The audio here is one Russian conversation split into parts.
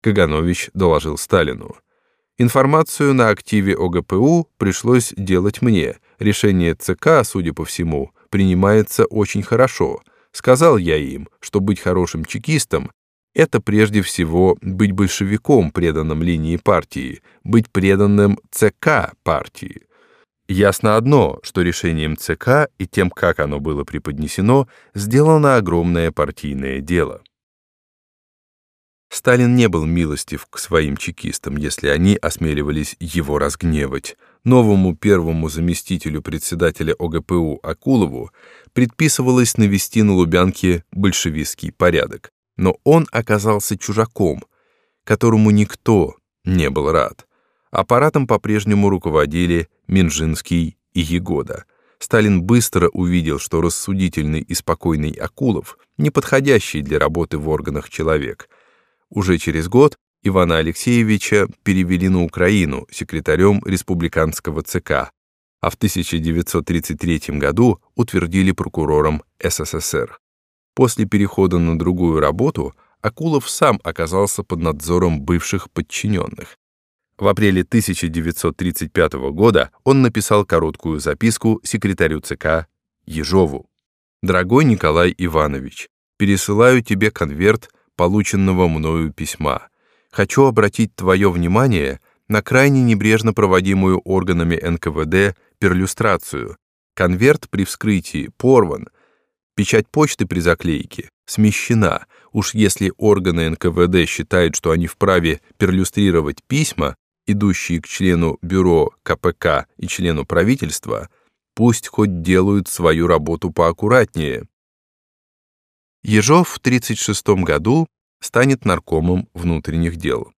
Каганович доложил Сталину. Информацию на активе ОГПУ пришлось делать мне. Решение ЦК, судя по всему, принимается очень хорошо. Сказал я им, что быть хорошим чекистом — это прежде всего быть большевиком, преданным линии партии, быть преданным ЦК партии. Ясно одно, что решением ЦК и тем, как оно было преподнесено, сделано огромное партийное дело. Сталин не был милостив к своим чекистам, если они осмеливались его разгневать. Новому первому заместителю председателя ОГПУ Акулову предписывалось навести на Лубянке большевистский порядок. Но он оказался чужаком, которому никто не был рад. Аппаратом по-прежнему руководили Минжинский и Егода. Сталин быстро увидел, что рассудительный и спокойный Акулов — неподходящий для работы в органах человек — уже через год Ивана Алексеевича перевели на Украину секретарем республиканского ЦК, а в 1933 году утвердили прокурором СССР. После перехода на другую работу Акулов сам оказался под надзором бывших подчиненных. В апреле 1935 года он написал короткую записку секретарю ЦК Ежову. «Дорогой Николай Иванович, пересылаю тебе конверт полученного мною письма. Хочу обратить твое внимание на крайне небрежно проводимую органами НКВД перлюстрацию. Конверт при вскрытии порван, печать почты при заклейке смещена. Уж если органы НКВД считают, что они вправе перлюстрировать письма, идущие к члену бюро КПК и члену правительства, пусть хоть делают свою работу поаккуратнее. Ежов в 1936 году станет наркомом внутренних дел.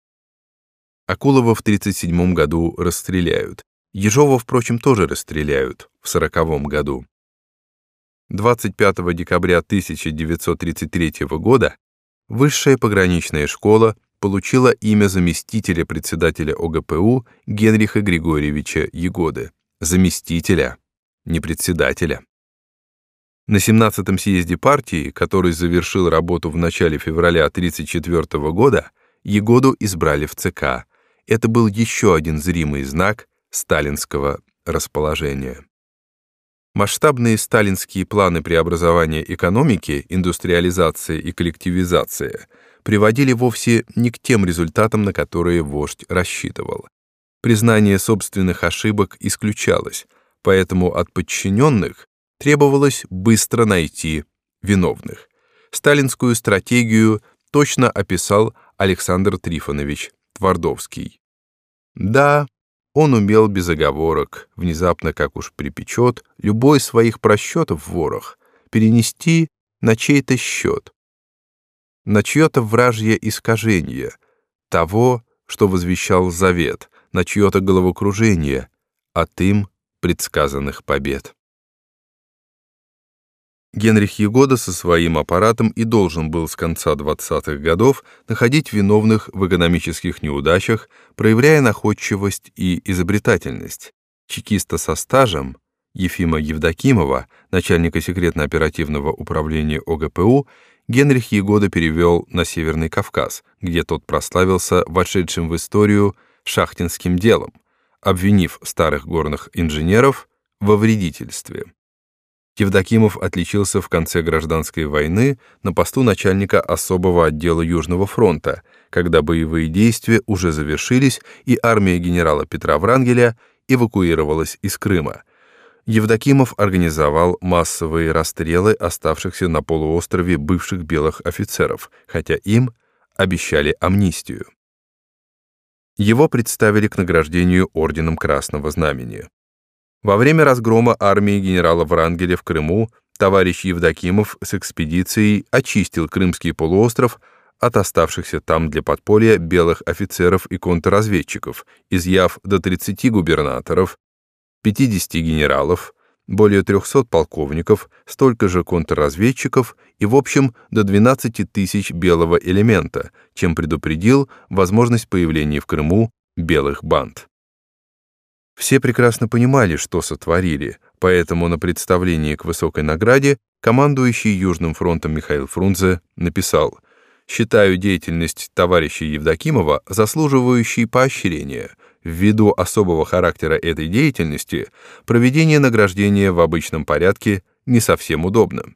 Акулова в 1937 году расстреляют. Ежова, впрочем, тоже расстреляют в 1940 году. 25 декабря 1933 года Высшая пограничная школа получила имя заместителя председателя ОГПУ Генриха Григорьевича Егоды. Заместителя, не председателя. На 17-м съезде партии, который завершил работу в начале февраля 1934 года, Егоду избрали в ЦК. Это был еще один зримый знак сталинского расположения. Масштабные сталинские планы преобразования экономики, индустриализация и коллективизация приводили вовсе не к тем результатам, на которые вождь рассчитывал. Признание собственных ошибок исключалось, поэтому от подчиненных требовалось быстро найти виновных. Сталинскую стратегию точно описал Александр Трифонович Твардовский. Да, он умел без оговорок, внезапно, как уж припечет, любой своих просчетов в ворох перенести на чей-то счет, на чье-то вражье искажение, того, что возвещал завет, на чье-то головокружение, от им предсказанных побед. Генрих Егода со своим аппаратом и должен был с конца 20-х годов находить виновных в экономических неудачах, проявляя находчивость и изобретательность. Чекиста со стажем Ефима Евдокимова, начальника секретно-оперативного управления ОГПУ, Генрих Егода перевел на Северный Кавказ, где тот прославился вошедшим в историю шахтинским делом, обвинив старых горных инженеров во вредительстве. Евдокимов отличился в конце гражданской войны на посту начальника особого отдела Южного фронта, когда боевые действия уже завершились и армия генерала Петра Врангеля эвакуировалась из Крыма. Евдокимов организовал массовые расстрелы оставшихся на полуострове бывших белых офицеров, хотя им обещали амнистию. Его представили к награждению Орденом Красного Знамени. Во время разгрома армии генерала Врангеля в Крыму товарищ Евдокимов с экспедицией очистил Крымский полуостров от оставшихся там для подполья белых офицеров и контрразведчиков, изъяв до 30 губернаторов, 50 генералов, более 300 полковников, столько же контрразведчиков и, в общем, до 12 тысяч белого элемента, чем предупредил возможность появления в Крыму белых банд. Все прекрасно понимали, что сотворили, поэтому на представлении к высокой награде командующий Южным фронтом Михаил Фрунзе написал Считаю деятельность товарища Евдокимова заслуживающей поощрения. Ввиду особого характера этой деятельности, проведение награждения в обычном порядке не совсем удобно.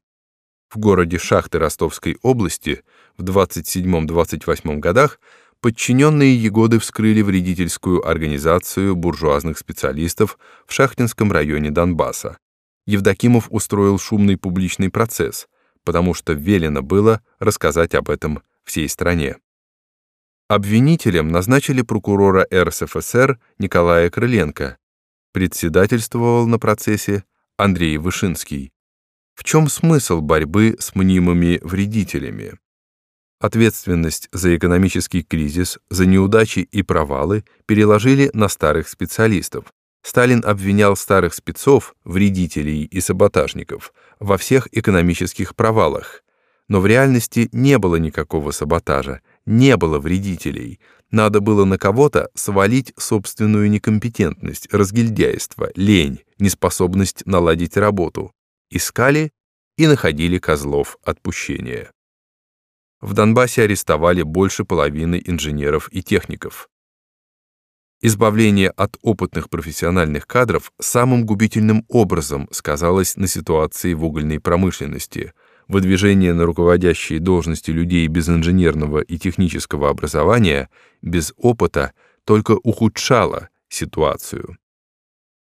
В городе Шахты Ростовской области в 27-28 годах подчиненные Егоды вскрыли вредительскую организацию буржуазных специалистов в Шахтинском районе Донбасса. Евдокимов устроил шумный публичный процесс, потому что велено было рассказать об этом всей стране. Обвинителем назначили прокурора РСФСР Николая Крыленко. Председательствовал на процессе Андрей Вышинский. В чем смысл борьбы с мнимыми вредителями? Ответственность за экономический кризис, за неудачи и провалы переложили на старых специалистов. Сталин обвинял старых спецов, вредителей и саботажников во всех экономических провалах. Но в реальности не было никакого саботажа, не было вредителей. Надо было на кого-то свалить собственную некомпетентность, разгильдяйство, лень, неспособность наладить работу искали и находили козлов отпущения. В Донбассе арестовали больше половины инженеров и техников. Избавление от опытных профессиональных кадров самым губительным образом сказалось на ситуации в угольной промышленности. Выдвижение на руководящие должности людей без инженерного и технического образования, без опыта, только ухудшало ситуацию.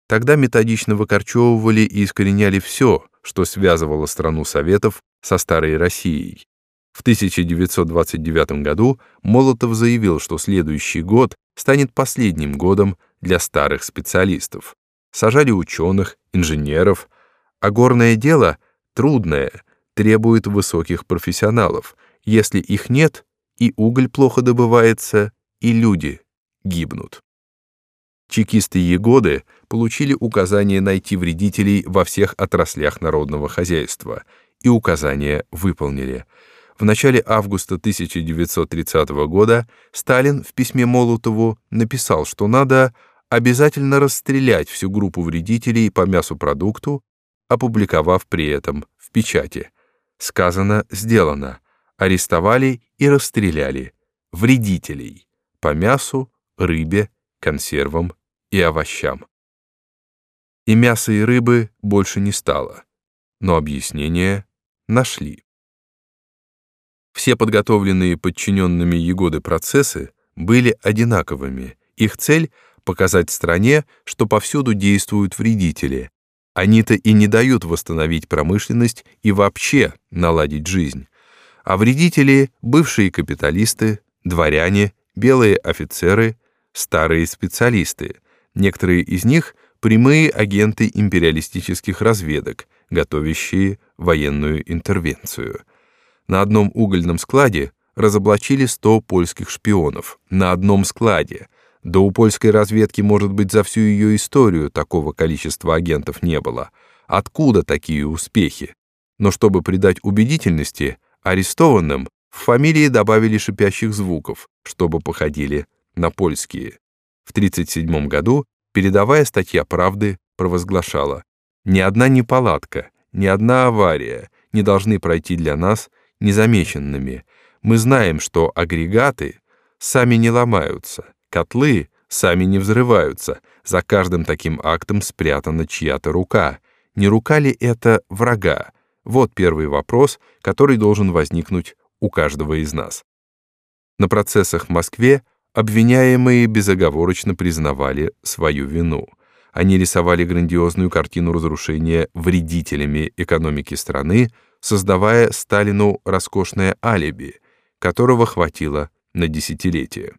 Тогда методично выкорчевывали и искореняли все, что связывало страну Советов со Старой Россией. В 1929 году Молотов заявил, что следующий год станет последним годом для старых специалистов. Сажали ученых, инженеров, а горное дело трудное, требует высоких профессионалов. Если их нет, и уголь плохо добывается, и люди гибнут. Чекисты Егоды получили указание найти вредителей во всех отраслях народного хозяйства, и указания выполнили. В начале августа 1930 года Сталин в письме Молотову написал, что надо обязательно расстрелять всю группу вредителей по мясу-продукту, опубликовав при этом в печати. Сказано, сделано. Арестовали и расстреляли вредителей по мясу, рыбе, консервам и овощам. И мяса и рыбы больше не стало, но объяснение нашли. Все подготовленные подчиненными Егоды процессы были одинаковыми. Их цель — показать стране, что повсюду действуют вредители. Они-то и не дают восстановить промышленность и вообще наладить жизнь. А вредители — бывшие капиталисты, дворяне, белые офицеры, старые специалисты. Некоторые из них — прямые агенты империалистических разведок, готовящие военную интервенцию. На одном угольном складе разоблачили 100 польских шпионов. На одном складе. Да у польской разведки, может быть, за всю ее историю такого количества агентов не было. Откуда такие успехи? Но чтобы придать убедительности, арестованным в фамилии добавили шипящих звуков, чтобы походили на польские. В 1937 году Передовая статья «Правды» провозглашала «Ни одна неполадка, ни одна авария не должны пройти для нас незамеченными. Мы знаем, что агрегаты сами не ломаются, котлы сами не взрываются, за каждым таким актом спрятана чья-то рука. Не рука ли это врага? Вот первый вопрос, который должен возникнуть у каждого из нас. На процессах в Москве Обвиняемые безоговорочно признавали свою вину. Они рисовали грандиозную картину разрушения вредителями экономики страны, создавая Сталину роскошное алиби, которого хватило на десятилетие.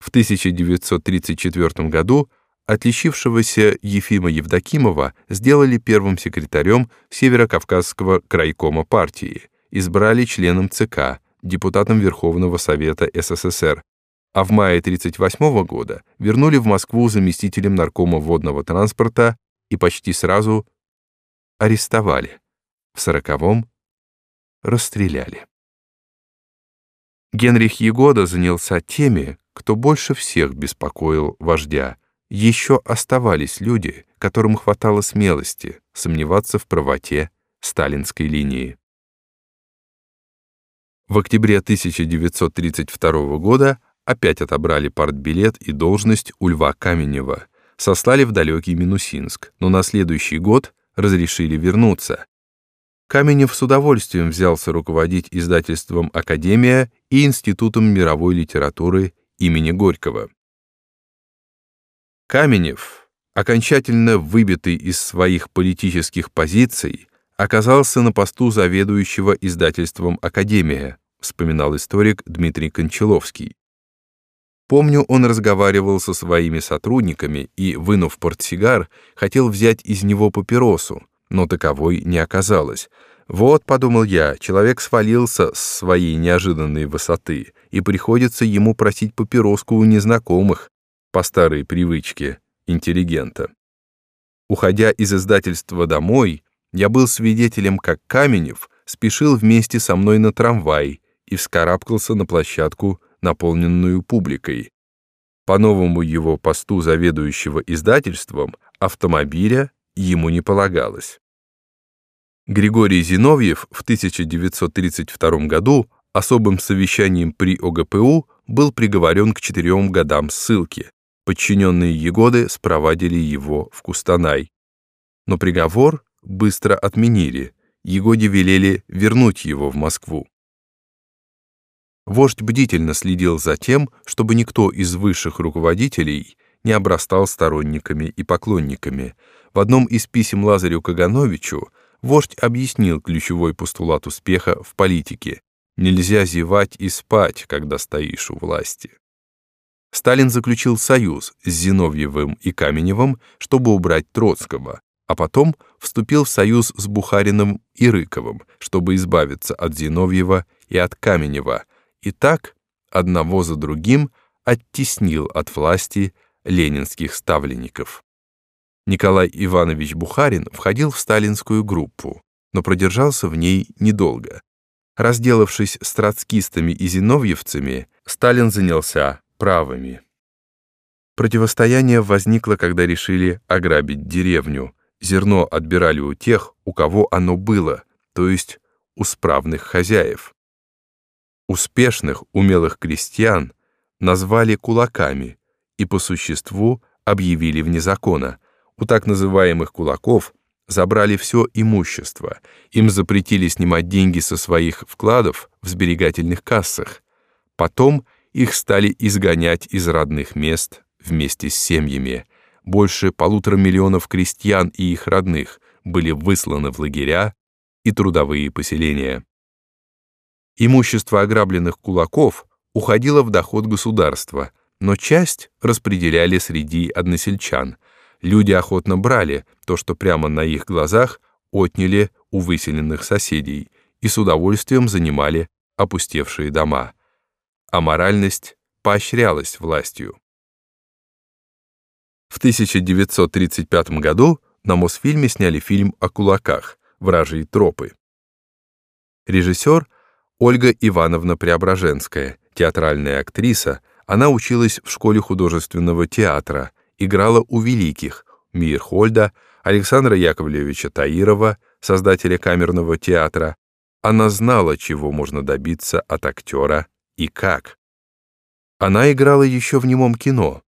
В 1934 году отличившегося Ефима Евдокимова сделали первым секретарем Северокавказского крайкома партии, избрали членом ЦК, депутатом Верховного Совета СССР, а в мае 1938 года вернули в Москву заместителем наркома водного транспорта и почти сразу арестовали. В сороковом расстреляли. Генрих Егода занялся теми, кто больше всех беспокоил вождя. Еще оставались люди, которым хватало смелости сомневаться в правоте сталинской линии. В октябре 1932 года опять отобрали партбилет и должность у Льва Каменева, сослали в далекий Минусинск, но на следующий год разрешили вернуться. Каменев с удовольствием взялся руководить издательством «Академия» и Институтом мировой литературы имени Горького. Каменев, окончательно выбитый из своих политических позиций, оказался на посту заведующего издательством «Академия», вспоминал историк Дмитрий Кончаловский. Помню, он разговаривал со своими сотрудниками и, вынув портсигар, хотел взять из него папиросу, но таковой не оказалось. Вот, подумал я, человек свалился с своей неожиданной высоты, и приходится ему просить папироску у незнакомых, по старой привычке интеллигента. Уходя из издательства домой, я был свидетелем, как Каменев спешил вместе со мной на трамвай и вскарабкался на площадку, наполненную публикой. По новому его посту заведующего издательством автомобиля ему не полагалось. Григорий Зиновьев в 1932 году особым совещанием при ОГПУ был приговорен к четырем годам ссылки. Подчиненные Егоды спровадили его в Кустанай. Но приговор быстро отменили, Егоде велели вернуть его в Москву. Вождь бдительно следил за тем, чтобы никто из высших руководителей не обрастал сторонниками и поклонниками. В одном из писем Лазарю Кагановичу вождь объяснил ключевой постулат успеха в политике. Нельзя зевать и спать, когда стоишь у власти. Сталин заключил союз с Зиновьевым и Каменевым, чтобы убрать Троцкого, а потом вступил в союз с Бухариным и Рыковым, чтобы избавиться от Зиновьева и от Каменева, и так одного за другим оттеснил от власти ленинских ставленников. Николай Иванович Бухарин входил в сталинскую группу, но продержался в ней недолго. Разделавшись с троцкистами и зиновьевцами, Сталин занялся правыми. Противостояние возникло, когда решили ограбить деревню. Зерно отбирали у тех, у кого оно было, то есть у справных хозяев. Успешных, умелых крестьян назвали кулаками и по существу объявили вне закона. У так называемых кулаков забрали все имущество, им запретили снимать деньги со своих вкладов в сберегательных кассах. Потом их стали изгонять из родных мест вместе с семьями. Больше полутора миллионов крестьян и их родных были высланы в лагеря и трудовые поселения. Имущество ограбленных кулаков уходило в доход государства, но часть распределяли среди односельчан. Люди охотно брали то, что прямо на их глазах отняли у выселенных соседей и с удовольствием занимали опустевшие дома а моральность поощрялась властью. В 1935 году на Мосфильме сняли фильм о кулаках «Вражьи тропы». Режиссер Ольга Ивановна Преображенская, театральная актриса, она училась в школе художественного театра, играла у великих Мирхольда, Александра Яковлевича Таирова, создателя камерного театра. Она знала, чего можно добиться от актера и как. Она играла еще в немом кино.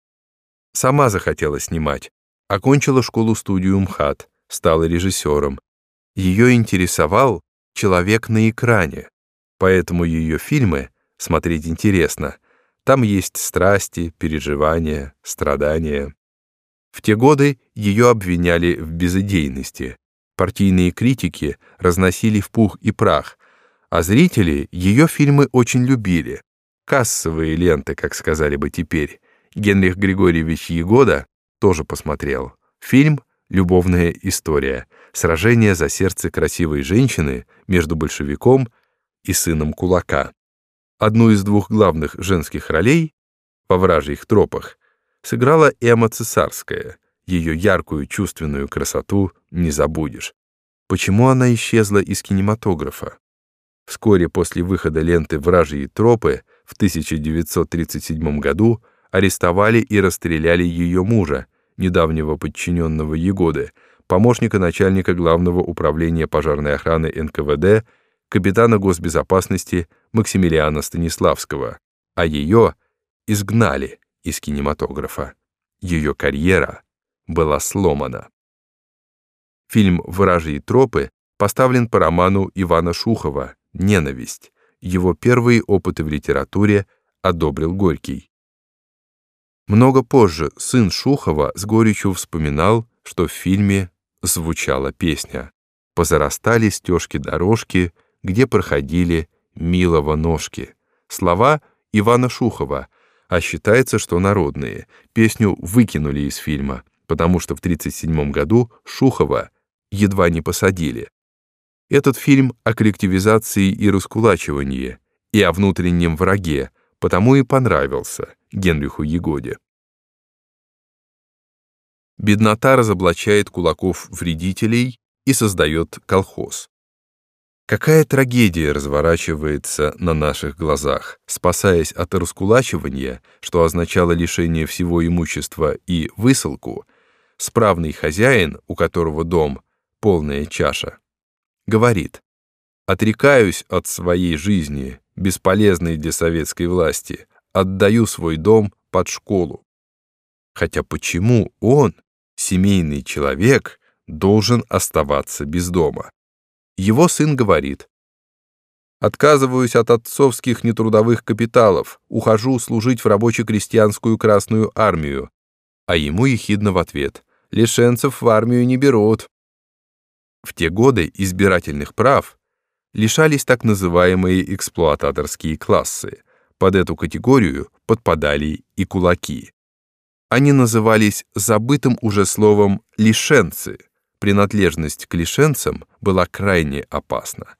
Сама захотела снимать. Окончила школу-студию МХАТ, стала режиссером. Ее интересовал человек на экране, поэтому ее фильмы смотреть интересно. Там есть страсти, переживания, страдания. В те годы ее обвиняли в безыдейности. Партийные критики разносили в пух и прах, а зрители ее фильмы очень любили. Кассовые ленты, как сказали бы теперь. Генрих Григорьевич Егода тоже посмотрел. Фильм «Любовная история. Сражение за сердце красивой женщины между большевиком и сыном кулака». Одну из двух главных женских ролей во вражьих тропах сыграла Эмма Цесарская. Ее яркую чувственную красоту не забудешь. Почему она исчезла из кинематографа? Вскоре после выхода ленты «Вражьи тропы» в 1937 году арестовали и расстреляли ее мужа, недавнего подчиненного Егоды, помощника начальника Главного управления пожарной охраны НКВД капитана госбезопасности Максимилиана Станиславского, а ее изгнали из кинематографа. Ее карьера была сломана. Фильм «Вражьи тропы» поставлен по роману Ивана Шухова «Ненависть». Его первые опыты в литературе одобрил Горький. Много позже сын Шухова с горечью вспоминал, что в фильме звучала песня «Позарастали стежки-дорожки, где проходили милого ножки». Слова Ивана Шухова, а считается, что народные. Песню выкинули из фильма, потому что в 1937 году Шухова едва не посадили. Этот фильм о коллективизации и раскулачивании, и о внутреннем враге, потому и понравился Генриху Егоде. Беднота разоблачает кулаков-вредителей и создает колхоз. Какая трагедия разворачивается на наших глазах, спасаясь от раскулачивания, что означало лишение всего имущества и высылку, справный хозяин, у которого дом — полная чаша, говорит, «Отрекаюсь от своей жизни, бесполезной для советской власти, отдаю свой дом под школу». Хотя почему он, семейный человек, должен оставаться без дома? Его сын говорит, «Отказываюсь от отцовских нетрудовых капиталов, ухожу служить в рабоче-крестьянскую Красную армию». А ему ехидно в ответ, «Лишенцев в армию не берут». В те годы избирательных прав лишались так называемые эксплуататорские классы. Под эту категорию подпадали и кулаки. Они назывались забытым уже словом «лишенцы». Принадлежность к лишенцам была крайне опасна.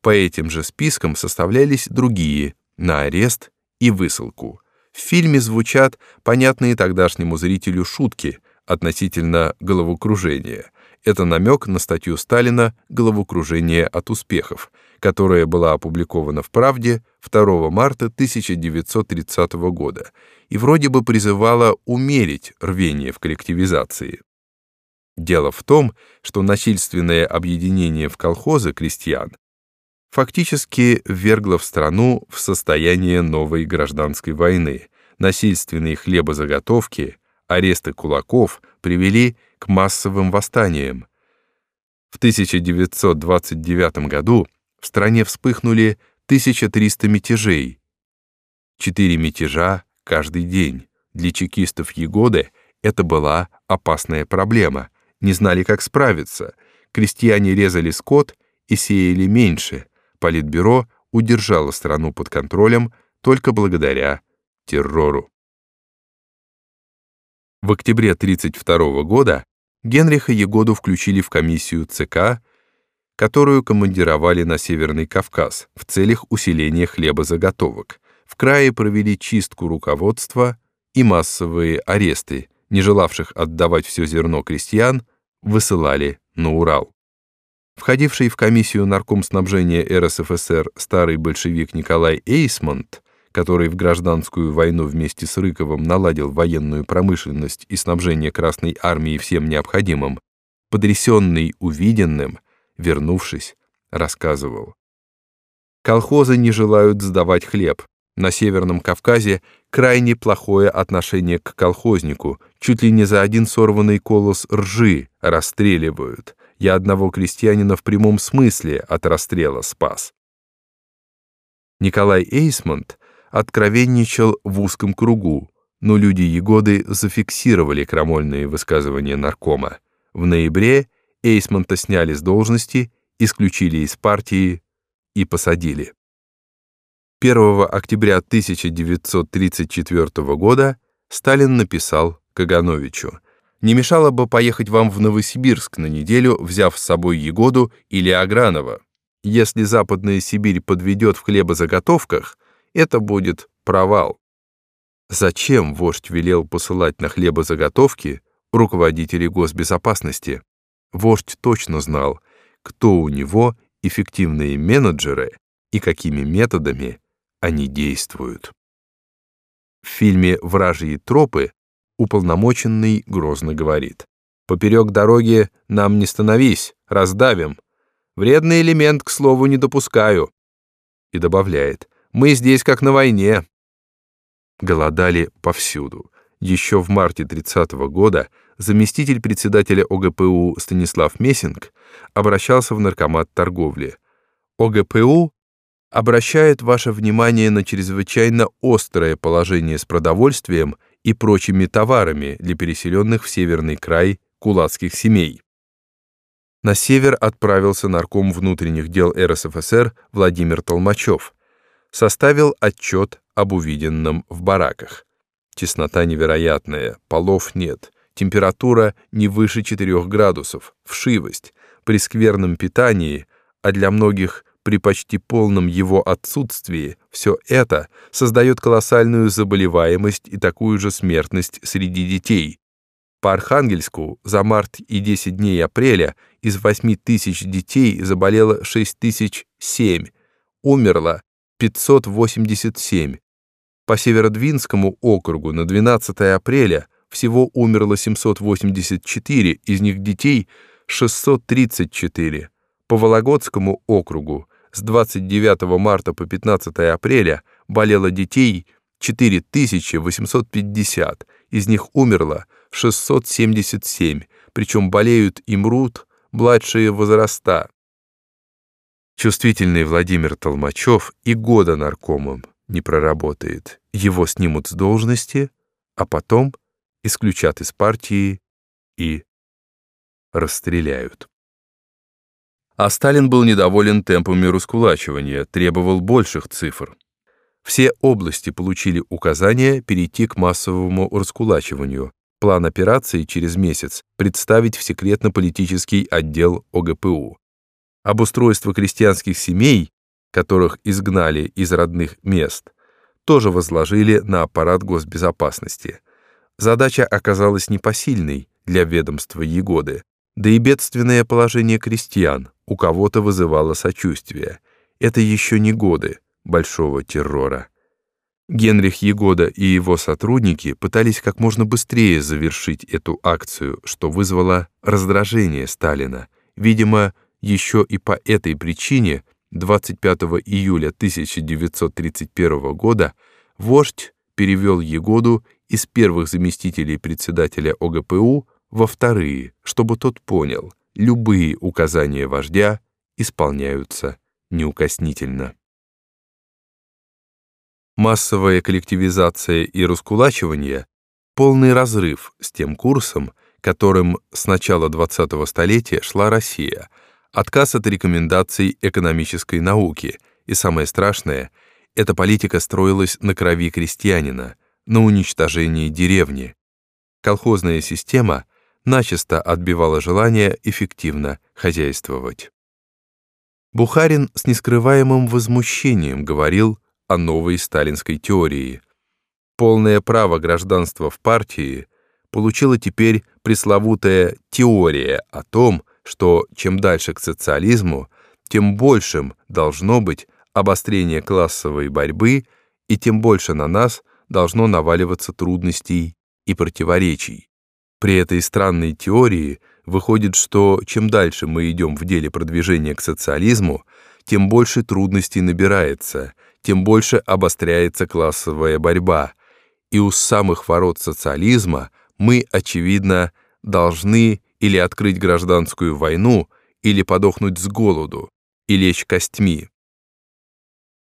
По этим же спискам составлялись другие на арест и высылку. В фильме звучат понятные тогдашнему зрителю шутки относительно головокружения – это намек на статью Сталина «Головокружение от успехов», которая была опубликована в «Правде» 2 марта 1930 года и вроде бы призывала умерить рвение в коллективизации. Дело в том, что насильственное объединение в колхозы крестьян фактически ввергло в страну в состояние новой гражданской войны. Насильственные хлебозаготовки, аресты кулаков привели к массовым восстаниям. В 1929 году в стране вспыхнули 1300 мятежей. Четыре мятежа каждый день. Для чекистов Егоды это была опасная проблема. Не знали, как справиться. Крестьяне резали скот и сеяли меньше. Политбюро удержало страну под контролем только благодаря террору. В октябре 1932 года Генриха Егоду включили в комиссию ЦК, которую командировали на Северный Кавказ в целях усиления хлебозаготовок. В крае провели чистку руководства и массовые аресты, не желавших отдавать все зерно крестьян, высылали на Урал. Входивший в комиссию нарком снабжения РСФСР старый большевик Николай Эйсмонт который в гражданскую войну вместе с Рыковым наладил военную промышленность и снабжение Красной армии всем необходимым, потрясенный увиденным, вернувшись, рассказывал. Колхозы не желают сдавать хлеб. На Северном Кавказе крайне плохое отношение к колхознику, чуть ли не за один сорванный колос ржи расстреливают. Я одного крестьянина в прямом смысле от расстрела спас. Николай Эйсмонт откровенничал в узком кругу, но люди Егоды зафиксировали крамольные высказывания наркома. В ноябре Эйсмонта сняли с должности, исключили из партии и посадили. 1 октября 1934 года Сталин написал Кагановичу «Не мешало бы поехать вам в Новосибирск на неделю, взяв с собой Егоду или Агранова. Если Западная Сибирь подведет в хлебозаготовках, это будет провал. Зачем вождь велел посылать на хлебозаготовки руководителей госбезопасности? Вождь точно знал, кто у него эффективные менеджеры и какими методами они действуют. В фильме «Вражьи тропы» уполномоченный грозно говорит «Поперек дороги нам не становись, раздавим». Вредный элемент, к слову, не допускаю. И добавляет, мы здесь как на войне. Голодали повсюду. Еще в марте 30 -го года заместитель председателя ОГПУ Станислав Мессинг обращался в наркомат торговли. ОГПУ обращает ваше внимание на чрезвычайно острое положение с продовольствием и прочими товарами для переселенных в северный край кулацких семей. На север отправился нарком внутренних дел РСФСР Владимир Толмачев. Составил отчет об увиденном в бараках. Теснота невероятная, полов нет, температура не выше 4 градусов, вшивость, при скверном питании, а для многих при почти полном его отсутствии все это создает колоссальную заболеваемость и такую же смертность среди детей, по Архангельску за март и 10 дней апреля из 8 тысяч детей заболело 6007, умерло 587. По Северодвинскому округу на 12 апреля всего умерло 784, из них детей 634. По Вологодскому округу с 29 марта по 15 апреля болело детей 4850, из них умерло 677, причем болеют и мрут младшие возраста. Чувствительный Владимир Толмачев и года наркомом не проработает. Его снимут с должности, а потом исключат из партии и расстреляют. А Сталин был недоволен темпами раскулачивания, требовал больших цифр. Все области получили указание перейти к массовому раскулачиванию, план операции через месяц представить в секретно-политический отдел ОГПУ. Обустройство крестьянских семей, которых изгнали из родных мест, тоже возложили на аппарат госбезопасности. Задача оказалась непосильной для ведомства Егоды, да и бедственное положение крестьян у кого-то вызывало сочувствие. Это еще не годы большого террора. Генрих Егода и его сотрудники пытались как можно быстрее завершить эту акцию, что вызвало раздражение Сталина. Видимо, еще и по этой причине 25 июля 1931 года вождь перевел Егоду из первых заместителей председателя ОГПУ во вторые, чтобы тот понял, любые указания вождя исполняются неукоснительно. Массовая коллективизация и раскулачивание — полный разрыв с тем курсом, которым с начала 20-го столетия шла Россия, отказ от рекомендаций экономической науки, и самое страшное, эта политика строилась на крови крестьянина, на уничтожении деревни. Колхозная система начисто отбивала желание эффективно хозяйствовать. Бухарин с нескрываемым возмущением говорил о новой сталинской теории. Полное право гражданства в партии получила теперь пресловутая теория о том, что чем дальше к социализму, тем большим должно быть обострение классовой борьбы и тем больше на нас должно наваливаться трудностей и противоречий. При этой странной теории выходит, что чем дальше мы идем в деле продвижения к социализму, тем больше трудностей набирается, тем больше обостряется классовая борьба, и у самых ворот социализма мы, очевидно, должны или открыть гражданскую войну, или подохнуть с голоду, и лечь костьми.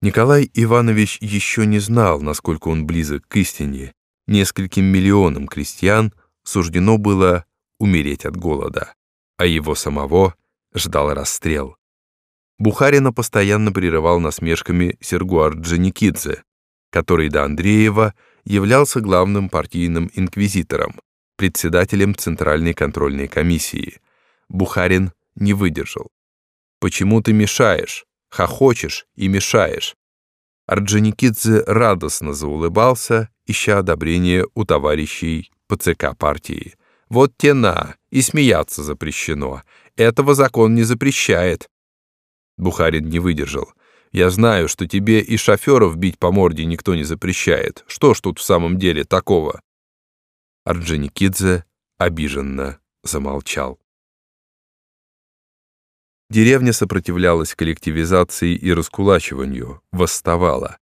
Николай Иванович еще не знал, насколько он близок к истине. Нескольким миллионам крестьян суждено было умереть от голода, а его самого ждал расстрел. Бухарина постоянно прерывал насмешками Сергуар Джаникидзе, который до Андреева являлся главным партийным инквизитором, председателем Центральной контрольной комиссии. Бухарин не выдержал. «Почему ты мешаешь? Хохочешь и мешаешь». Орджоникидзе радостно заулыбался, ища одобрения у товарищей по ЦК партии. «Вот те на, и смеяться запрещено. Этого закон не запрещает. Бухарин не выдержал. «Я знаю, что тебе и шоферов бить по морде никто не запрещает. Что ж тут в самом деле такого?» Орджоникидзе обиженно замолчал. Деревня сопротивлялась коллективизации и раскулачиванию, восставала.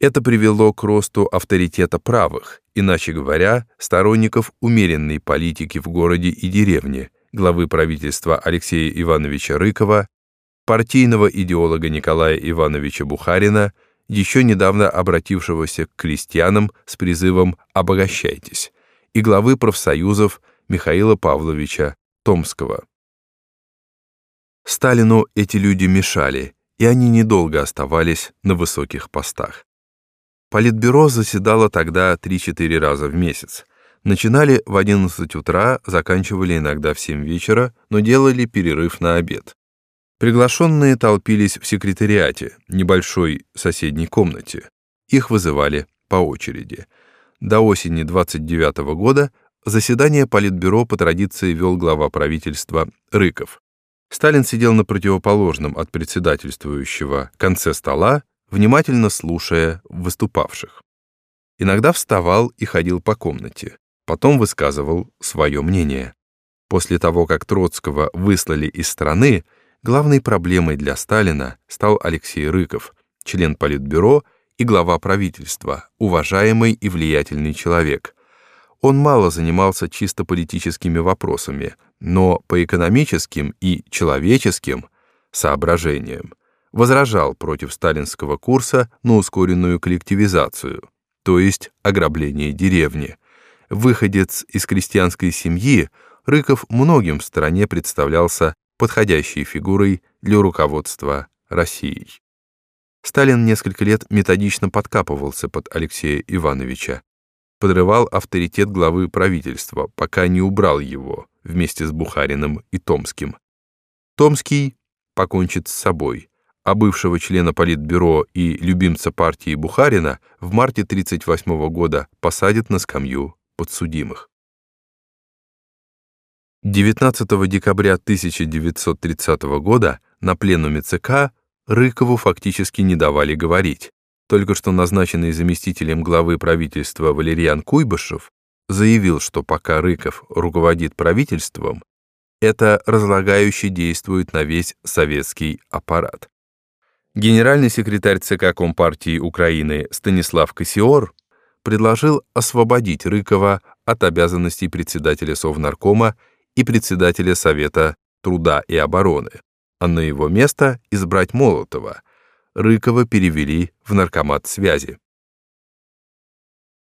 Это привело к росту авторитета правых, иначе говоря, сторонников умеренной политики в городе и деревне, главы правительства Алексея Ивановича Рыкова, партийного идеолога Николая Ивановича Бухарина, еще недавно обратившегося к крестьянам с призывом «обогащайтесь», и главы профсоюзов Михаила Павловича Томского. Сталину эти люди мешали, и они недолго оставались на высоких постах. Политбюро заседало тогда 3-4 раза в месяц. Начинали в 11 утра, заканчивали иногда в 7 вечера, но делали перерыв на обед. Приглашенные толпились в секретариате, небольшой соседней комнате. Их вызывали по очереди. До осени 29 -го года заседание Политбюро по традиции вел глава правительства Рыков. Сталин сидел на противоположном от председательствующего конце стола, внимательно слушая выступавших. Иногда вставал и ходил по комнате, потом высказывал свое мнение. После того, как Троцкого выслали из страны, главной проблемой для Сталина стал Алексей Рыков, член Политбюро и глава правительства, уважаемый и влиятельный человек, он мало занимался чисто политическими вопросами, но по экономическим и человеческим соображениям возражал против сталинского курса на ускоренную коллективизацию, то есть ограбление деревни. Выходец из крестьянской семьи, Рыков многим в стране представлялся подходящей фигурой для руководства Россией. Сталин несколько лет методично подкапывался под Алексея Ивановича, подрывал авторитет главы правительства, пока не убрал его вместе с Бухариным и Томским. Томский покончит с собой, а бывшего члена Политбюро и любимца партии Бухарина в марте 1938 года посадят на скамью подсудимых. 19 декабря 1930 года на пленуме ЦК Рыкову фактически не давали говорить только что назначенный заместителем главы правительства Валерьян Куйбышев, заявил, что пока Рыков руководит правительством, это разлагающе действует на весь советский аппарат. Генеральный секретарь ЦК Компартии Украины Станислав Кассиор предложил освободить Рыкова от обязанностей председателя Совнаркома и председателя Совета труда и обороны, а на его место избрать Молотова – Рыкова перевели в наркомат связи.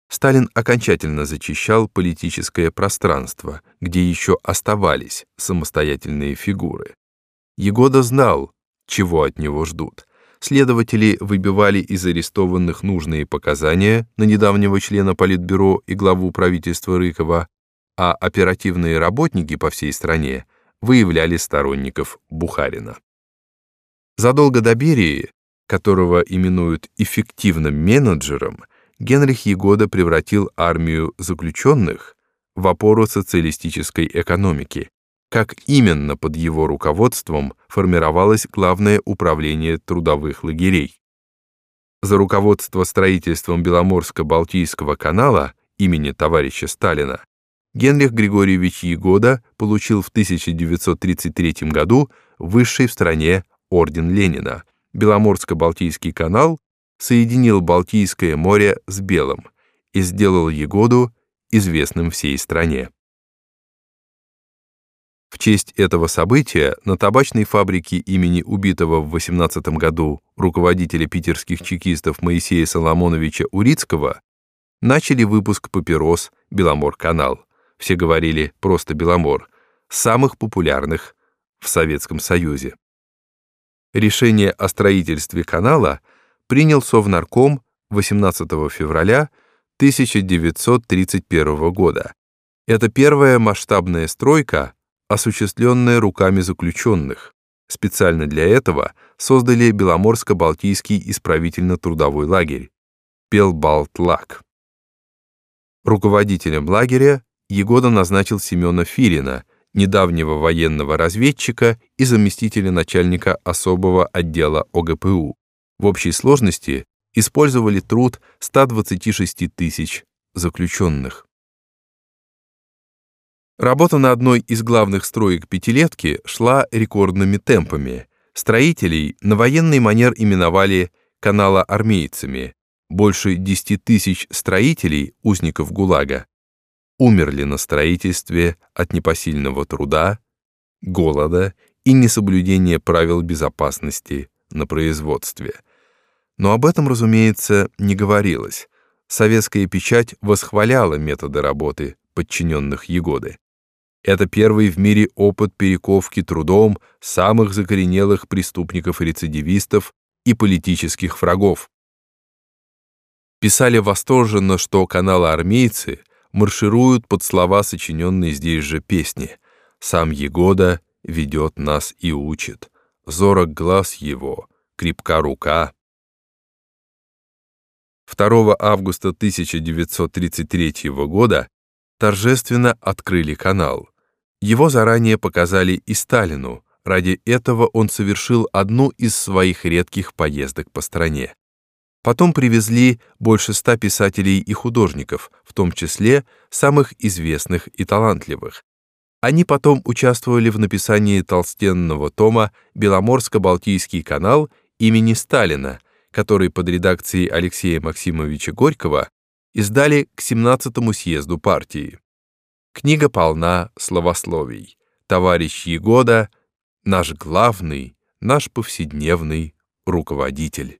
Сталин окончательно зачищал политическое пространство, где еще оставались самостоятельные фигуры. Егода знал, чего от него ждут. Следователи выбивали из арестованных нужные показания на недавнего члена Политбюро и главу правительства Рыкова, а оперативные работники по всей стране выявляли сторонников Бухарина. Задолго до Берии которого именуют эффективным менеджером, Генрих Егода превратил армию заключенных в опору социалистической экономики. Как именно под его руководством формировалось главное управление трудовых лагерей. За руководство строительством Беломорско-Балтийского канала имени товарища Сталина Генрих Григорьевич Егода получил в 1933 году высший в стране орден Ленина, Беломорско-Балтийский канал соединил Балтийское море с Белым и сделал Егоду известным всей стране. В честь этого события на табачной фабрике имени убитого в 18 году руководителя питерских чекистов Моисея Соломоновича Урицкого начали выпуск папирос «Беломор-канал». Все говорили просто «Беломор», самых популярных в Советском Союзе. Решение о строительстве канала принял Совнарком 18 февраля 1931 года. Это первая масштабная стройка, осуществленная руками заключенных. Специально для этого создали Беломорско-Балтийский исправительно-трудовой лагерь Белбалтлаг. Руководителем лагеря Егода назначил Семена Филина, недавнего военного разведчика и заместителя начальника особого отдела ОГПУ. В общей сложности использовали труд 126 тысяч заключенных. Работа на одной из главных строек пятилетки шла рекордными темпами. Строителей на военный манер именовали канала армейцами. Больше 10 тысяч строителей, узников ГУЛАГа, умерли на строительстве от непосильного труда, голода и несоблюдения правил безопасности на производстве. Но об этом, разумеется, не говорилось. Советская печать восхваляла методы работы подчиненных Егоды. Это первый в мире опыт перековки трудом самых закоренелых преступников-рецидивистов и политических врагов. Писали восторженно, что каналы-армейцы маршируют под слова, сочиненные здесь же песни. Сам Егода ведет нас и учит. Зорок глаз его, крепка рука. 2 августа 1933 года торжественно открыли канал. Его заранее показали и Сталину, ради этого он совершил одну из своих редких поездок по стране. Потом привезли больше ста писателей и художников, в том числе самых известных и талантливых. Они потом участвовали в написании толстенного тома «Беломорско-Балтийский канал» имени Сталина, который под редакцией Алексея Максимовича Горького издали к 17-му съезду партии. Книга полна словословий. Товарищ Егода — наш главный, наш повседневный руководитель.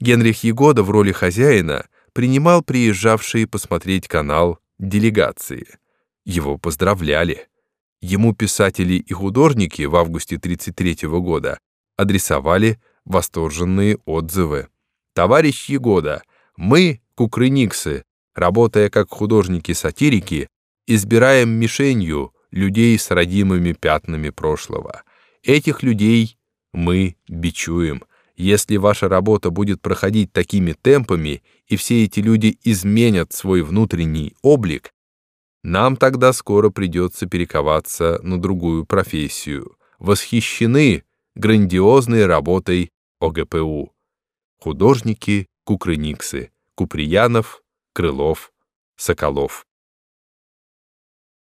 Генрих Егода в роли хозяина принимал приезжавшие посмотреть канал делегации. Его поздравляли. Ему писатели и художники в августе 1933 года адресовали восторженные отзывы. «Товарищ Егода, мы, кукрыниксы, работая как художники-сатирики, избираем мишенью людей с родимыми пятнами прошлого. Этих людей мы бичуем. Если ваша работа будет проходить такими темпами, и все эти люди изменят свой внутренний облик, нам тогда скоро придется перековаться на другую профессию. Восхищены грандиозной работой ОГПУ. Художники Кукрыниксы, Куприянов, Крылов, Соколов.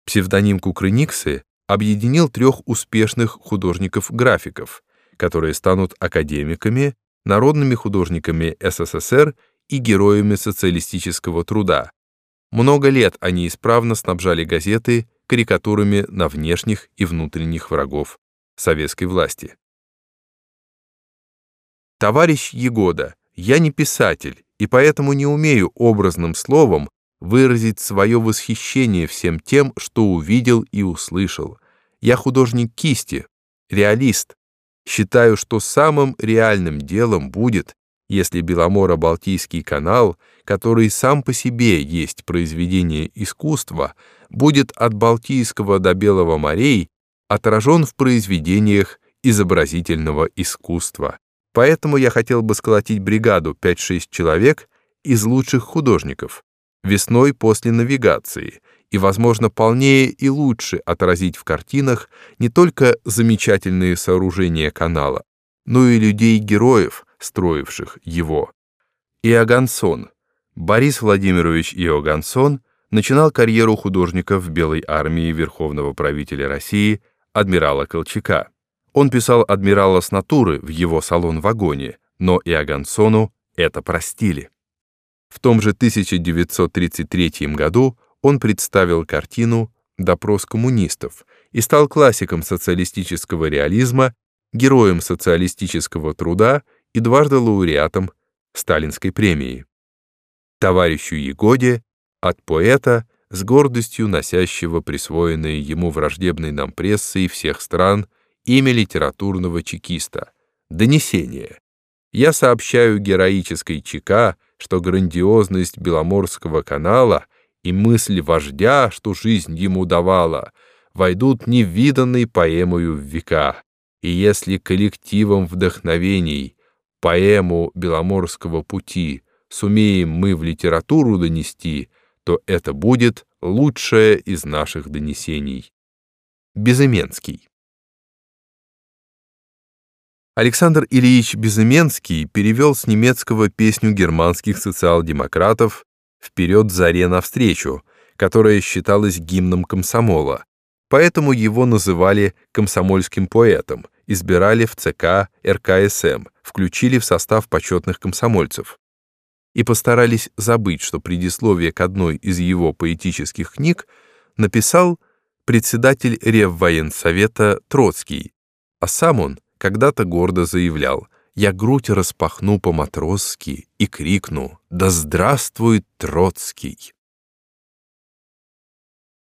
Псевдоним Кукрыниксы объединил трех успешных художников-графиков которые станут академиками, народными художниками СССР и героями социалистического труда. Много лет они исправно снабжали газеты карикатурами на внешних и внутренних врагов советской власти. Товарищ Егода, я не писатель, и поэтому не умею образным словом выразить свое восхищение всем тем, что увидел и услышал. Я художник кисти, реалист, Считаю, что самым реальным делом будет, если Беломоро-Балтийский канал, который сам по себе есть произведение искусства, будет от Балтийского до Белого морей отражен в произведениях изобразительного искусства. Поэтому я хотел бы сколотить бригаду 5-6 человек из лучших художников весной после навигации и, возможно, полнее и лучше отразить в картинах не только замечательные сооружения канала, но и людей-героев, строивших его. Иогансон. Борис Владимирович Иогансон начинал карьеру художника в Белой армии Верховного правителя России адмирала Колчака. Он писал адмирала с натуры в его салон-вагоне, но Иогансону это простили. В том же 1933 году он представил картину «Допрос коммунистов» и стал классиком социалистического реализма, героем социалистического труда и дважды лауреатом Сталинской премии. Товарищу Егоде от поэта, с гордостью носящего присвоенное ему враждебной нам прессой всех стран имя литературного чекиста. Донесение. Я сообщаю героической ЧК, что грандиозность Беломорского канала и мысль вождя, что жизнь ему давала, войдут невиданной поэмою в века. И если коллективом вдохновений поэму Беломорского пути сумеем мы в литературу донести, то это будет лучшее из наших донесений. Безыменский. Александр Ильич Безыменский перевел с немецкого песню германских социал-демократов «Вперед заре навстречу», которое считалось гимном комсомола, поэтому его называли комсомольским поэтом, избирали в ЦК РКСМ, включили в состав почетных комсомольцев. И постарались забыть, что предисловие к одной из его поэтических книг написал председатель Реввоенсовета Троцкий, а сам он когда-то гордо заявлял «Я грудь распахну по-матросски и крикну «Да здравствует Троцкий!»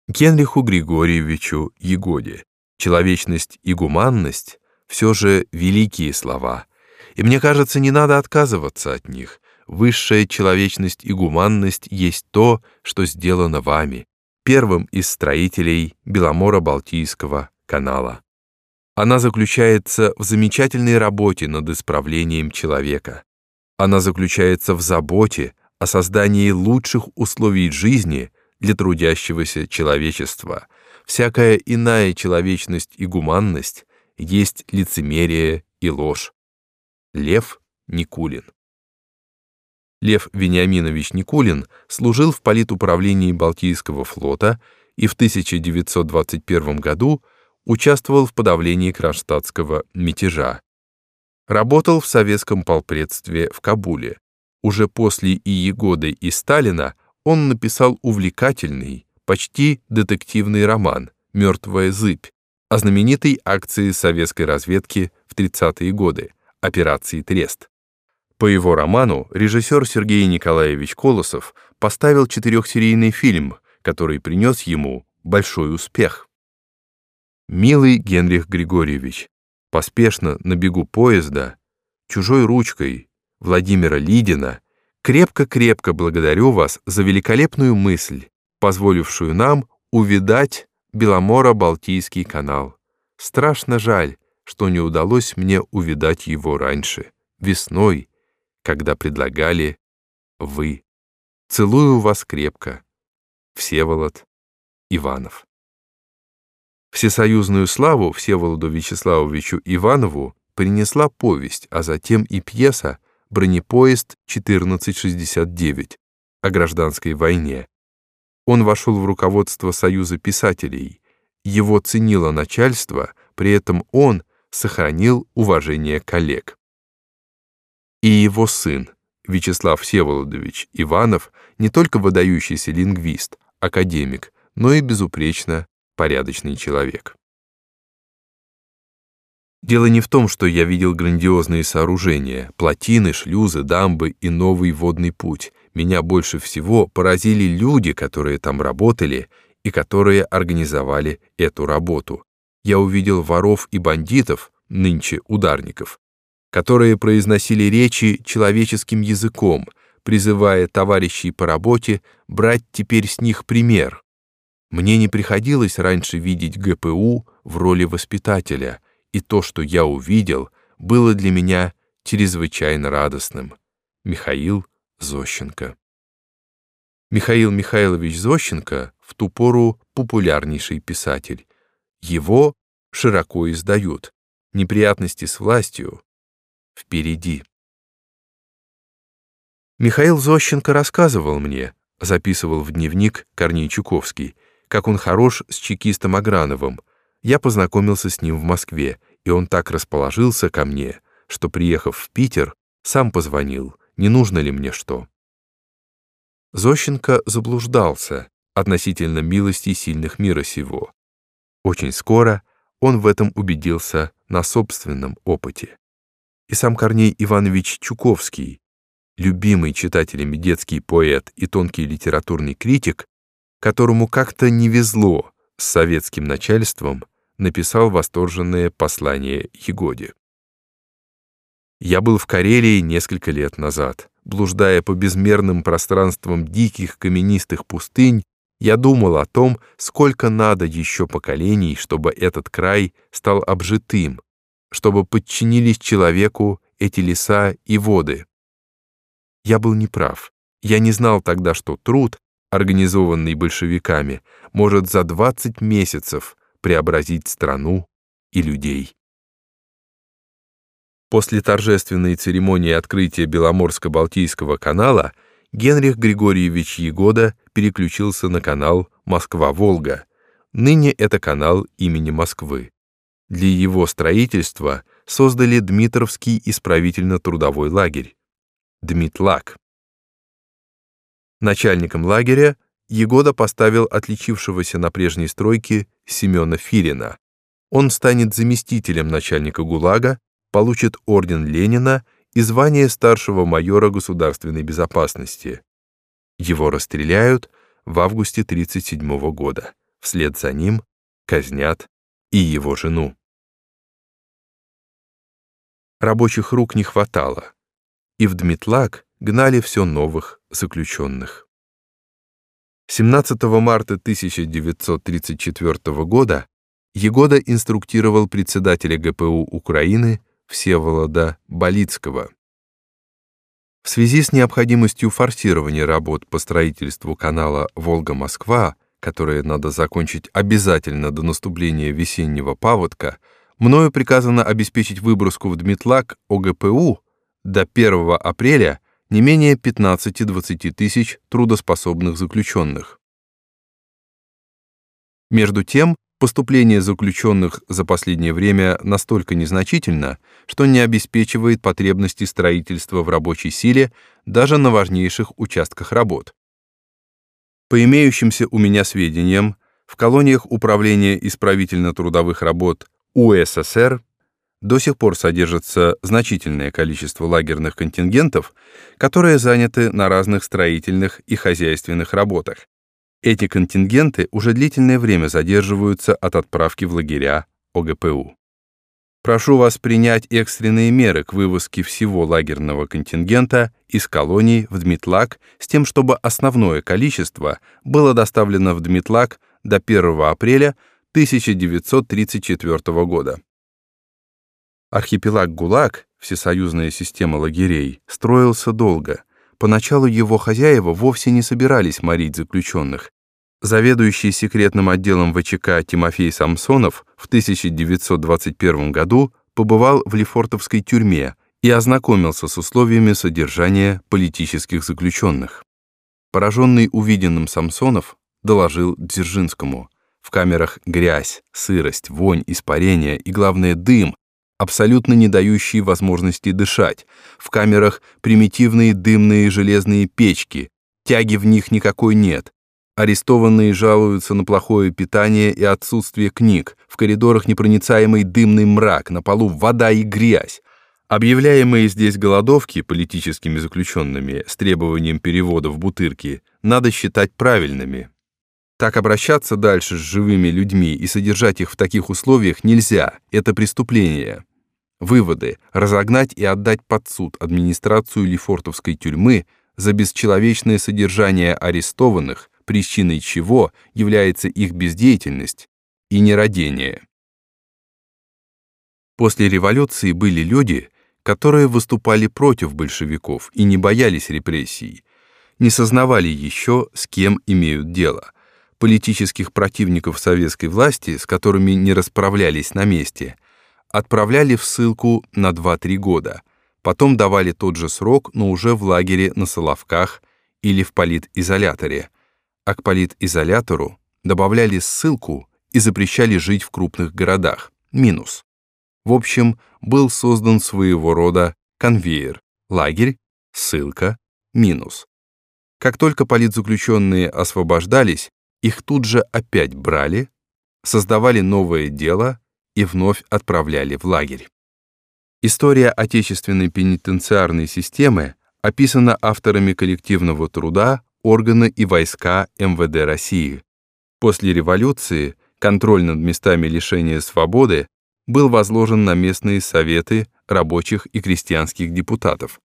Генриху Григорьевичу Егоде «Человечность и гуманность» все же великие слова, и мне кажется, не надо отказываться от них. Высшая человечность и гуманность есть то, что сделано вами, первым из строителей Беломора-Балтийского канала. Она заключается в замечательной работе над исправлением человека. Она заключается в заботе о создании лучших условий жизни для трудящегося человечества. Всякая иная человечность и гуманность есть лицемерие и ложь. Лев Никулин Лев Вениаминович Никулин служил в политуправлении Балтийского флота и в 1921 году участвовал в подавлении кронштадтского мятежа. Работал в советском полпредстве в Кабуле. Уже после Иегоды и Сталина он написал увлекательный, почти детективный роман «Мертвая зыбь» о знаменитой акции советской разведки в 30-е годы, операции «Трест». По его роману режиссер Сергей Николаевич Колосов поставил четырехсерийный фильм, который принес ему большой успех. «Милый Генрих Григорьевич, поспешно на бегу поезда, чужой ручкой Владимира Лидина, крепко-крепко благодарю вас за великолепную мысль, позволившую нам увидать Беломоро-Балтийский канал. Страшно жаль, что не удалось мне увидать его раньше, весной, когда предлагали «Вы». Целую вас крепко. Всеволод Иванов. Всесоюзную славу Всеволоду Вячеславовичу Иванову принесла повесть, а затем и пьеса «Бронепоезд 1469» о гражданской войне. Он вошел в руководство Союза писателей. Его ценило начальство, при этом он сохранил уважение коллег и его сын, Вячеслав Всеволодович Иванов, не только выдающийся лингвист, академик, но и безупречно порядочный человек. Дело не в том, что я видел грандиозные сооружения, плотины, шлюзы, дамбы и новый водный путь. Меня больше всего поразили люди, которые там работали и которые организовали эту работу. Я увидел воров и бандитов, нынче ударников, которые произносили речи человеческим языком, призывая товарищей по работе брать теперь с них пример. Мне не приходилось раньше видеть ГПУ в роли воспитателя, и то, что я увидел, было для меня чрезвычайно радостным. Михаил Зощенко Михаил Михайлович Зощенко в ту пору популярнейший писатель. Его широко издают. Неприятности с властью, впереди. Михаил Зощенко рассказывал мне, записывал в дневник Корней Чуковский, как он хорош с чекистом Аграновым. Я познакомился с ним в Москве, и он так расположился ко мне, что, приехав в Питер, сам позвонил, не нужно ли мне что. Зощенко заблуждался относительно милости сильных мира сего. Очень скоро он в этом убедился на собственном опыте и сам Корней Иванович Чуковский, любимый читателями детский поэт и тонкий литературный критик, которому как-то не везло с советским начальством, написал восторженное послание Егоде. Я был в Карелии несколько лет назад. Блуждая по безмерным пространствам диких каменистых пустынь, я думал о том, сколько надо еще поколений, чтобы этот край стал обжитым, чтобы подчинились человеку эти леса и воды. Я был неправ. Я не знал тогда, что труд, организованный большевиками, может за 20 месяцев преобразить страну и людей. После торжественной церемонии открытия Беломорско-Балтийского канала Генрих Григорьевич Егода переключился на канал «Москва-Волга». Ныне это канал имени Москвы. Для его строительства создали Дмитровский исправительно-трудовой лагерь. Дмитлаг. Начальником лагеря Егода поставил отличившегося на прежней стройке Семена Филина. Он станет заместителем начальника ГУЛАГа, получит орден Ленина и звание старшего майора государственной безопасности. Его расстреляют в августе 1937 года. Вслед за ним казнят и его жену. Рабочих рук не хватало, и в Дмитлаг гнали все новых заключенных. 17 марта 1934 года Егода инструктировал председателя ГПУ Украины Всеволода Болицкого. В связи с необходимостью форсирования работ по строительству канала Волга-Москва, которые надо закончить обязательно до наступления весеннего паводка, мною приказано обеспечить выброску в Дмитлак ОГПУ до 1 апреля не менее 15-20 тысяч трудоспособных заключенных. Между тем, поступление заключенных за последнее время настолько незначительно, что не обеспечивает потребности строительства в рабочей силе даже на важнейших участках работ. По имеющимся у меня сведениям, в колониях Управления исправительно-трудовых работ УССР до сих пор содержится значительное количество лагерных контингентов, которые заняты на разных строительных и хозяйственных работах. Эти контингенты уже длительное время задерживаются от отправки в лагеря ОГПУ. Прошу вас принять экстренные меры к вывозке всего лагерного контингента из колоний в Дмитлаг с тем, чтобы основное количество было доставлено в Дмитлаг до 1 апреля 1934 года. Архипелаг ГУЛАГ, всесоюзная система лагерей, строился долго. Поначалу его хозяева вовсе не собирались морить заключенных. Заведующий секретным отделом ВЧК Тимофей Самсонов в 1921 году побывал в Лефортовской тюрьме и ознакомился с условиями содержания политических заключенных. Пораженный увиденным Самсонов доложил Дзержинскому. В камерах грязь, сырость, вонь, испарение и, главное, дым, абсолютно не дающие возможности дышать. В камерах примитивные дымные железные печки, тяги в них никакой нет. Арестованные жалуются на плохое питание и отсутствие книг. В коридорах непроницаемый дымный мрак, на полу вода и грязь. Объявляемые здесь голодовки политическими заключенными с требованием перевода в бутырки надо считать правильными. Так обращаться дальше с живыми людьми и содержать их в таких условиях нельзя, это преступление. Выводы. Разогнать и отдать под суд администрацию Лефортовской тюрьмы за бесчеловечное содержание арестованных, причиной чего является их бездеятельность и нерадение. После революции были люди, которые выступали против большевиков и не боялись репрессий, не сознавали еще, с кем имеют дело политических противников советской власти, с которыми не расправлялись на месте, отправляли в ссылку на 2-3 года, потом давали тот же срок, но уже в лагере на Соловках или в политизоляторе, а к политизолятору добавляли ссылку и запрещали жить в крупных городах. Минус. В общем, был создан своего рода конвейер. Лагерь, ссылка, минус. Как только политзаключенные освобождались, их тут же опять брали, создавали новое дело и вновь отправляли в лагерь. История отечественной пенитенциарной системы описана авторами коллективного труда органы и войска МВД России. После революции контроль над местами лишения свободы был возложен на местные советы рабочих и крестьянских депутатов.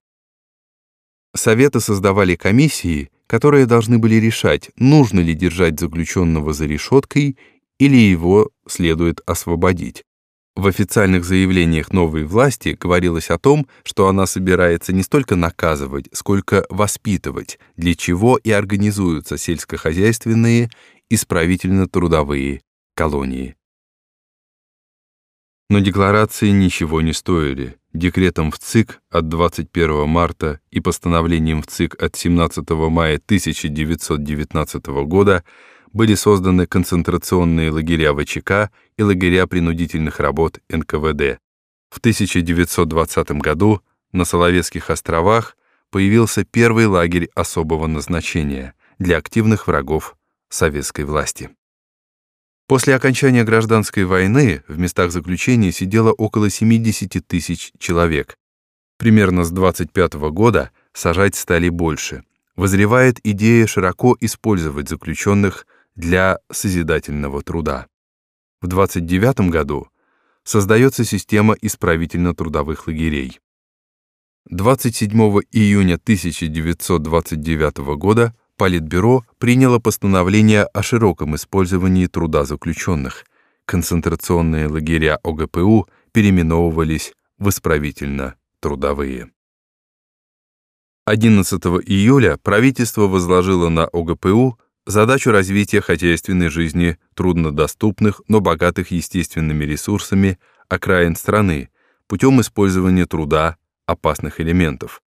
Советы создавали комиссии, которые должны были решать, нужно ли держать заключенного за решеткой или его следует освободить. В официальных заявлениях новой власти говорилось о том, что она собирается не столько наказывать, сколько воспитывать, для чего и организуются сельскохозяйственные исправительно-трудовые колонии. Но декларации ничего не стоили. Декретом в ЦИК от 21 марта и постановлением в ЦИК от 17 мая 1919 года были созданы концентрационные лагеря ВЧК и лагеря принудительных работ НКВД. В 1920 году на Соловецких островах появился первый лагерь особого назначения для активных врагов советской власти. После окончания гражданской войны в местах заключения сидело около 70 тысяч человек. Примерно с 25 года сажать стали больше. Возревает идея широко использовать заключенных для созидательного труда. В 29 году создается система исправительно-трудовых лагерей. 27 июня 1929 года Политбюро приняло постановление о широком использовании труда заключенных. Концентрационные лагеря ОГПУ переименовывались в исправительно-трудовые. 11 июля правительство возложило на ОГПУ задачу развития хозяйственной жизни труднодоступных, но богатых естественными ресурсами окраин страны путем использования труда опасных элементов.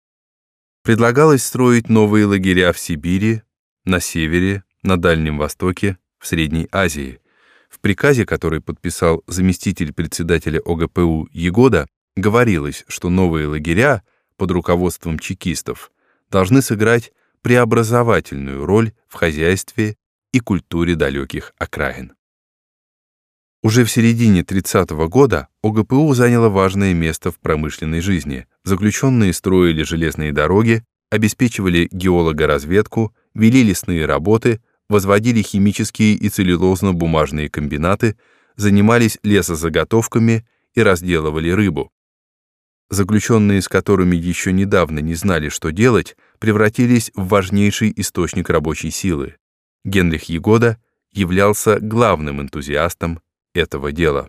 Предлагалось строить новые лагеря в Сибири, на севере, на Дальнем Востоке, в Средней Азии. В приказе, который подписал заместитель председателя ОГПУ Егода, говорилось, что новые лагеря под руководством чекистов должны сыграть преобразовательную роль в хозяйстве и культуре далеких окраин. Уже в середине 30-го года ОГПУ заняло важное место в промышленной жизни. Заключенные строили железные дороги, обеспечивали геологоразведку, вели лесные работы, возводили химические и целлюлозно-бумажные комбинаты, занимались лесозаготовками и разделывали рыбу. Заключенные, с которыми еще недавно не знали, что делать, превратились в важнейший источник рабочей силы. Генрих Егода являлся главным энтузиастом этого дела.